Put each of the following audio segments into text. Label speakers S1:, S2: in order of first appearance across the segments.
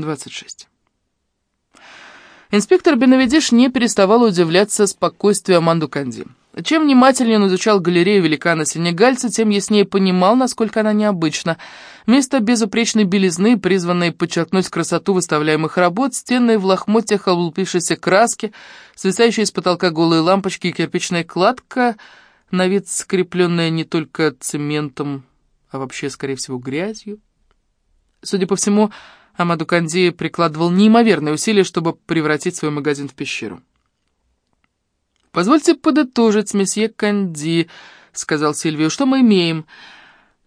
S1: 26. Инспектор Бенавидиш не переставал удивляться спокойствию Аманду Канди. Чем внимательнее он изучал галерею великана-сенегальца, тем яснее понимал, насколько она необычна. Вместо безупречной белизны, призванной подчеркнуть красоту выставляемых работ, стены в лохмотьях облупившейся краски, свисающие из потолка голые лампочки и кирпичная кладка, на вид скрепленная не только цементом, а вообще, скорее всего, грязью. Судя по всему, Амаду Канди прикладывал неимоверные усилия, чтобы превратить свой магазин в пещеру. «Позвольте подытожить, месье Канди», — сказал Сильвию, — «что мы имеем?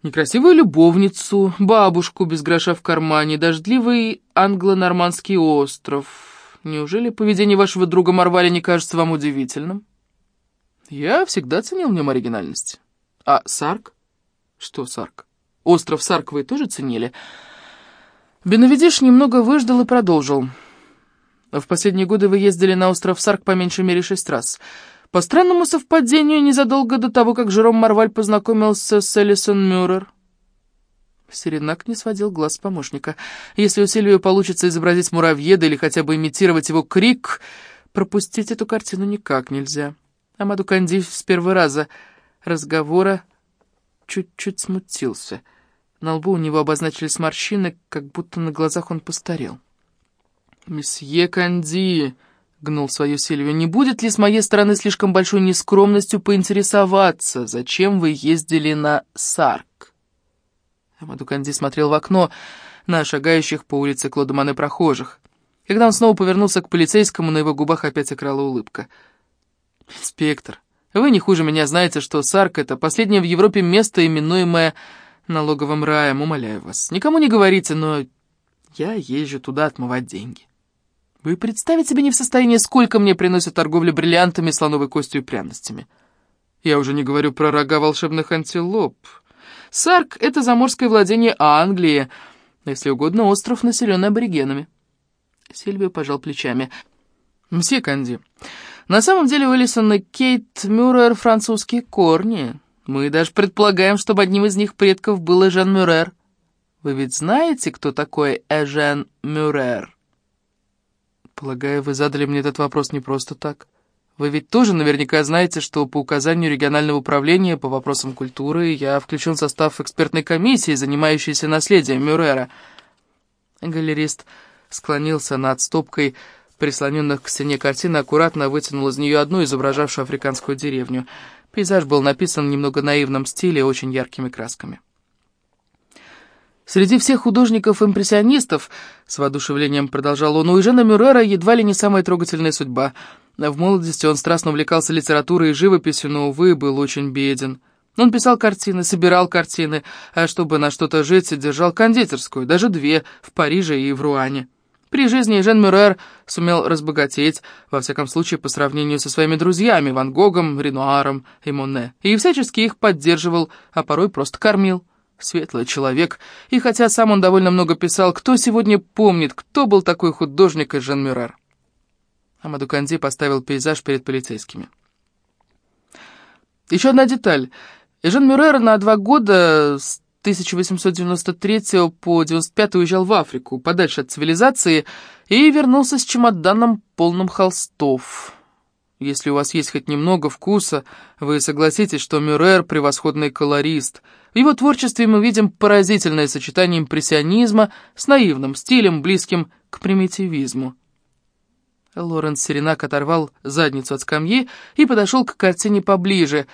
S1: Некрасивую любовницу, бабушку без гроша в кармане, дождливый англо-нормандский остров. Неужели поведение вашего друга Марваля не кажется вам удивительным?» «Я всегда ценил в нем оригинальность». «А Сарк?» «Что Сарк? Остров Сарк вы тоже ценили?» Беновидиш немного выждал и продолжил. В последние годы вы ездили на остров Сарк по меньшей мере шесть раз. По странному совпадению, незадолго до того, как Жером Марваль познакомился с Элисон Мюррер. Серенак не сводил глаз помощника. Если у Сильвию получится изобразить муравьеда или хотя бы имитировать его крик, пропустить эту картину никак нельзя. Амаду Канди с первого раза разговора чуть-чуть смутился. На лбу у него обозначились морщины, как будто на глазах он постарел. «Месье Канди», — гнул свою Сильвию, — «не будет ли с моей стороны слишком большой нескромностью поинтересоваться, зачем вы ездили на Сарк?» Амаду Канди смотрел в окно на шагающих по улице Клодоманы прохожих. Когда он снова повернулся к полицейскому, на его губах опять играла улыбка. «Инспектор, вы не хуже меня знаете, что Сарк — это последнее в Европе место, именуемое налоговым раем, умоляю вас. Никому не говорите, но я езжу туда отмывать деньги». Вы представить себе не в состоянии, сколько мне приносят торговля бриллиантами, слоновой костью и пряностями. Я уже не говорю про рога волшебных антилоп. Сарк — это заморское владение Англии, если угодно, остров, населенный аборигенами. Сильвия пожал плечами. «Мсье Канди, на самом деле у Элисон и Кейт Мюррер французские корни. Мы даже предполагаем, чтобы одним из них предков был Эжен Мюррер. Вы ведь знаете, кто такой Эжен Мюррер?» Полагаю, вы задали мне этот вопрос не просто так. Вы ведь тоже наверняка знаете, что по указанию регионального управления по вопросам культуры я включен в состав экспертной комиссии, занимающейся наследием Мюррера. Галерист склонился над стопкой прислоненных к стене картины, аккуратно вытянул из нее одну, изображавшую африканскую деревню. Пейзаж был написан немного наивном стиле, очень яркими красками. Среди всех художников-импрессионистов, с воодушевлением продолжал он, у Жена Мюррера едва ли не самая трогательная судьба. В молодости он страстно увлекался литературой и живописью, но, увы, был очень беден. Он писал картины, собирал картины, а чтобы на что-то жить, держал кондитерскую, даже две, в Париже и в Руане. При жизни Жен Мюррер сумел разбогатеть, во всяком случае, по сравнению со своими друзьями Ван Гогом, Ренуаром и Моне, и всячески их поддерживал, а порой просто кормил. Светлый человек, и хотя сам он довольно много писал, кто сегодня помнит, кто был такой художник, как Жан Мюррер? Амаду Канди поставил пейзаж перед полицейскими. Еще одна деталь. Жан Мюррер на два года 1893 по 95 уезжал в Африку, подальше от цивилизации, и вернулся с чемоданом полным холстов. Если у вас есть хоть немного вкуса, вы согласитесь, что Мюррер — превосходный колорист — в его творчестве мы видим поразительное сочетание импрессионизма с наивным стилем, близким к примитивизму. Лоренс Серенак оторвал задницу от скамьи и подошел к картине поближе.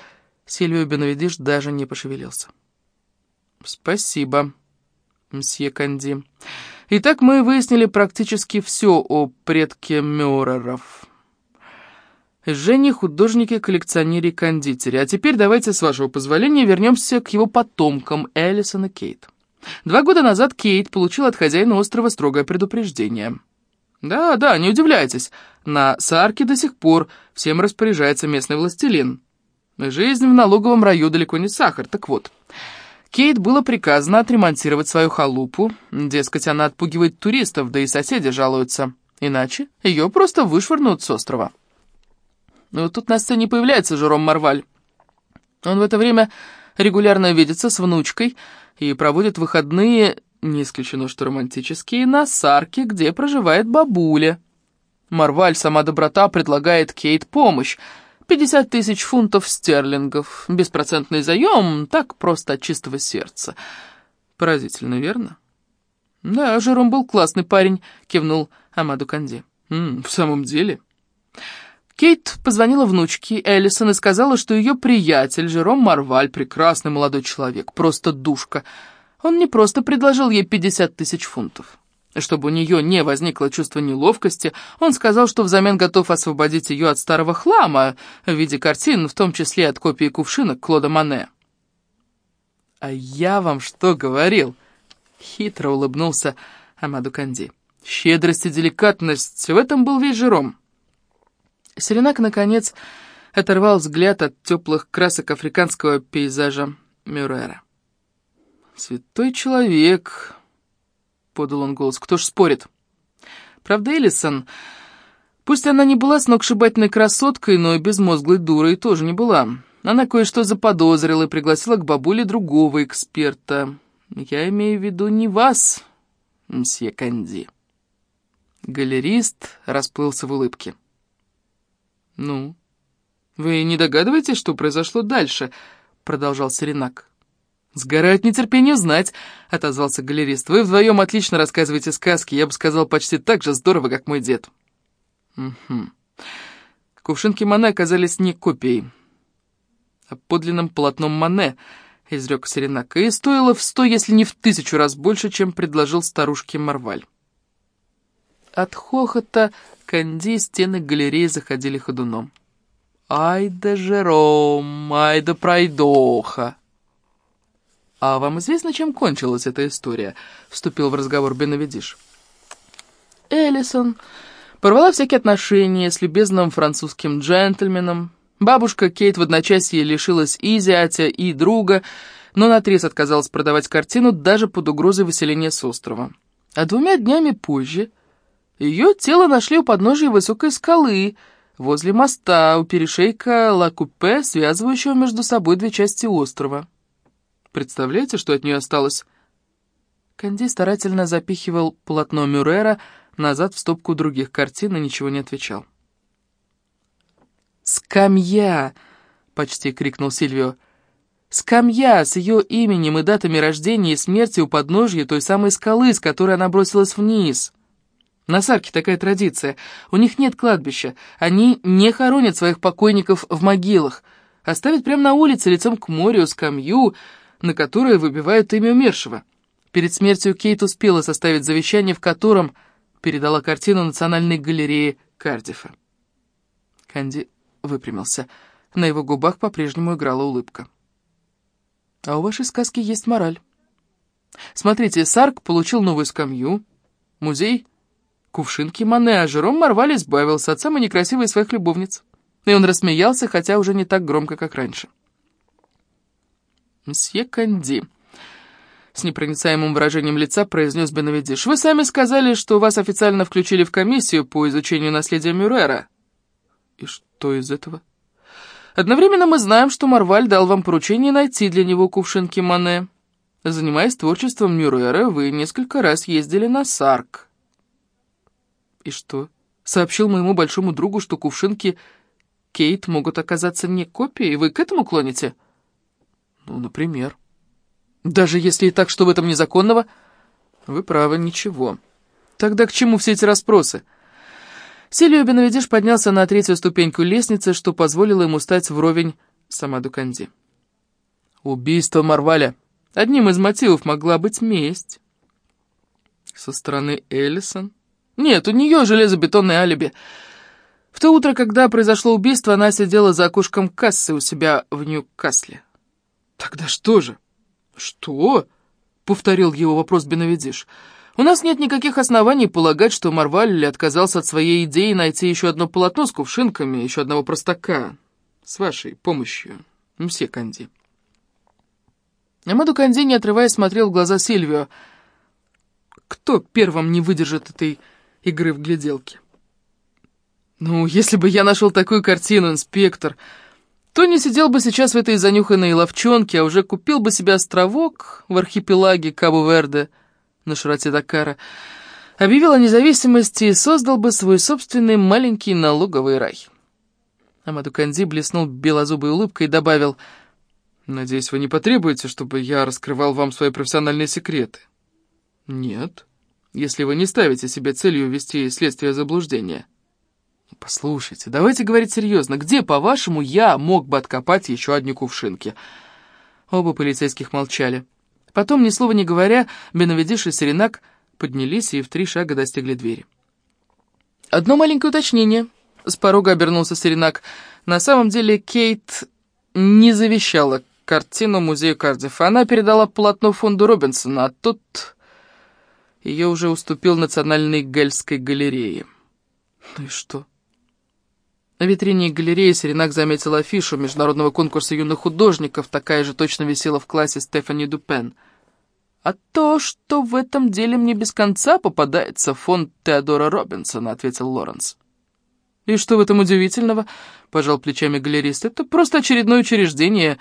S1: Сильвио Беновидиш даже не пошевелился. «Спасибо, мсье Канди. Итак, мы выяснили практически все о предке Мюрреров». Жене художнике, коллекционере, кондитере. А теперь давайте, с вашего позволения, вернемся к его потомкам, Эллисон и Кейт. Два года назад Кейт получил от хозяина острова строгое предупреждение. Да, да, не удивляйтесь, на Сарке до сих пор всем распоряжается местный властелин. Жизнь в налоговом раю далеко не сахар, так вот. Кейт было приказано отремонтировать свою халупу, дескать, она отпугивает туристов, да и соседи жалуются. Иначе ее просто вышвырнут с острова. Но тут на сцене появляется Жером Марваль. Он в это время регулярно видится с внучкой и проводит выходные Не исключено, что романтические, на Сарке, где проживает бабуля. Марваль, сама доброта, предлагает Кейт помощь. 50 тысяч фунтов стерлингов. Беспроцентный заем, так просто от чистого сердца. Поразительно, верно? Да, Жером был классный парень, кивнул Амаду Канди. М -м, в самом деле... Кейт позвонила внучке Эллисон и сказала, что ее приятель Жером Марваль прекрасный молодой человек, просто душка. Он не просто предложил ей 50 тысяч фунтов. Чтобы у нее не возникло чувство неловкости, он сказал, что взамен готов освободить ее от старого хлама в виде картин, в том числе от копии кувшинок Клода Мане. «А я вам что говорил?» — хитро улыбнулся Амаду Канди. «Щедрость и деликатность — в этом был весь Жером». Серенак, наконец, оторвал взгляд от теплых красок африканского пейзажа Мюррера. «Святой человек», — подал он голос, — «кто ж спорит?» Правда, Элисон, пусть она не была сногсшибательной красоткой, но и безмозглой дурой тоже не была. Она кое-что заподозрила и пригласила к бабуле другого эксперта. Я имею в виду не вас, мсье Канди. Галерист расплылся в улыбке. «Ну, вы не догадываетесь, что произошло дальше?» — продолжал Серенак. «Сгораю от нетерпения узнать», — отозвался галерист. «Вы вдвоем отлично рассказываете сказки, я бы сказал, почти так же здорово, как мой дед». «Угу. Кувшинки Мане оказались не копией, а подлинным полотном Мане», — изрек Серенак, «и стоило в сто, если не в тысячу раз больше, чем предложил старушке Марваль». От хохота Канди стены галереи заходили ходуном. «Ай да Жером, ай да пройдоха!» «А вам известно, чем кончилась эта история?» — вступил в разговор Бенавидиш. Эллисон порвала всякие отношения с любезным французским джентльменом. Бабушка Кейт в одночасье лишилась и зятя, и друга, но наотрез отказалась продавать картину даже под угрозой выселения с острова. А двумя днями позже ее тело нашли у подножия высокой скалы, возле моста, у перешейка Ла-Купе, связывающего между собой две части острова. Представляете, что от нее осталось? Канди старательно запихивал полотно Мюррера назад в стопку других картин и ничего не отвечал. «Скамья!» — почти крикнул Сильвио. «Скамья с ее именем и датами рождения и смерти у подножья той самой скалы, с которой она бросилась вниз». На Сарке такая традиция. У них нет кладбища. Они не хоронят своих покойников в могилах. Оставят прямо на улице, лицом к морю, скамью, на которой выбивают имя умершего. Перед смертью Кейт успела составить завещание, в котором передала картину Национальной галереи Кардифа. Канди выпрямился. На его губах по-прежнему играла улыбка. «А у вашей сказки есть мораль. Смотрите, Сарк получил новую скамью, музей — кувшинки Мане, а Жером Марваль избавился от самой некрасивой своих любовниц. И он рассмеялся, хотя уже не так громко, как раньше. «Мсье Канди», — с непроницаемым выражением лица произнес Бенавидиш, «вы сами сказали, что вас официально включили в комиссию по изучению наследия Мюррера». «И что из этого?» «Одновременно мы знаем, что Марваль дал вам поручение найти для него кувшинки Мане. Занимаясь творчеством Мюррера, вы несколько раз ездили на Сарк». И что? Сообщил моему большому другу, что кувшинки Кейт могут оказаться не копией. Вы к этому клоните? Ну, например. Даже если и так, что в этом незаконного? Вы правы, ничего. Тогда к чему все эти расспросы? Сильвио Беновидиш поднялся на третью ступеньку лестницы, что позволило ему стать вровень с Амаду Канди. Убийство Марваля. Одним из мотивов могла быть месть. Со стороны Эллисон нет, у нее железобетонное алиби. В то утро, когда произошло убийство, она сидела за окошком кассы у себя в Нью-Касле. Тогда что же? Что? Повторил его вопрос Беновидиш. У нас нет никаких оснований полагать, что Марваль отказался от своей идеи найти еще одно полотно с кувшинками, еще одного простака. С вашей помощью, мсье Канди. Амаду Канди, не отрываясь, смотрел в глаза Сильвио. Кто первым не выдержит этой игры в гляделки. Ну, если бы я нашел такую картину, инспектор, то не сидел бы сейчас в этой занюханной ловчонке, а уже купил бы себе островок в архипелаге Кабу-Верде, на широте Дакара, объявил о независимости и создал бы свой собственный маленький налоговый рай. Амаду Канди блеснул белозубой улыбкой и добавил, «Надеюсь, вы не потребуете, чтобы я раскрывал вам свои профессиональные секреты?» «Нет, если вы не ставите себе целью вести следствие заблуждения». «Послушайте, давайте говорить серьезно. Где, по-вашему, я мог бы откопать еще одни кувшинки?» Оба полицейских молчали. Потом, ни слова не говоря, Беновидиш и Серенак поднялись и в три шага достигли двери. «Одно маленькое уточнение», — с порога обернулся Серенак. «На самом деле Кейт не завещала картину музею Кардифа. Она передала полотно фонду Робинсона, а тут ее уже уступил Национальной Гельской галерее». «Ну и что?» На витрине галереи Серенак заметил афишу международного конкурса юных художников, такая же точно висела в классе Стефани Дупен. «А то, что в этом деле мне без конца попадается фонд Теодора Робинсона», — ответил Лоренс. «И что в этом удивительного?» — пожал плечами галерист. «Это просто очередное учреждение.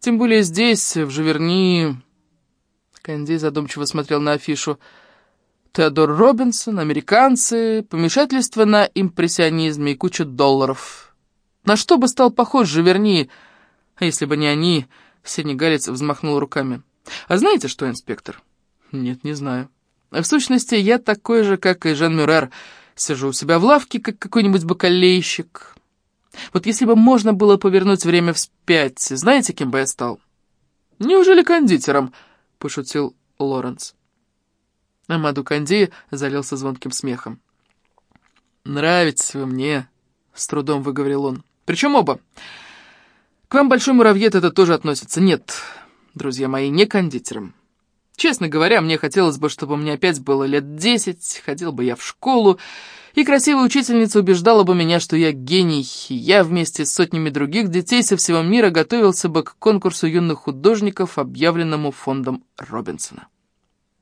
S1: Тем более здесь, в Живерни...» Канди задумчиво смотрел на афишу. Теодор Робинсон, американцы, помешательство на импрессионизме и куча долларов. На что бы стал похож Живерни, а если бы не они, сенегалец взмахнул руками. А знаете что, инспектор? Нет, не знаю. В сущности, я такой же, как и Жан Мюрер, сижу у себя в лавке, как какой-нибудь бакалейщик. Вот если бы можно было повернуть время вспять, знаете, кем бы я стал? Неужели кондитером? — пошутил Лоренс. Амаду Канди залился звонким смехом. «Нравитесь вы мне», — с трудом выговорил он. «Причем оба. К вам, Большой Муравьед, это тоже относится. Нет, друзья мои, не кондитером. Честно говоря, мне хотелось бы, чтобы мне опять было лет десять, ходил бы я в школу, и красивая учительница убеждала бы меня, что я гений, и я вместе с сотнями других детей со всего мира готовился бы к конкурсу юных художников, объявленному фондом Робинсона.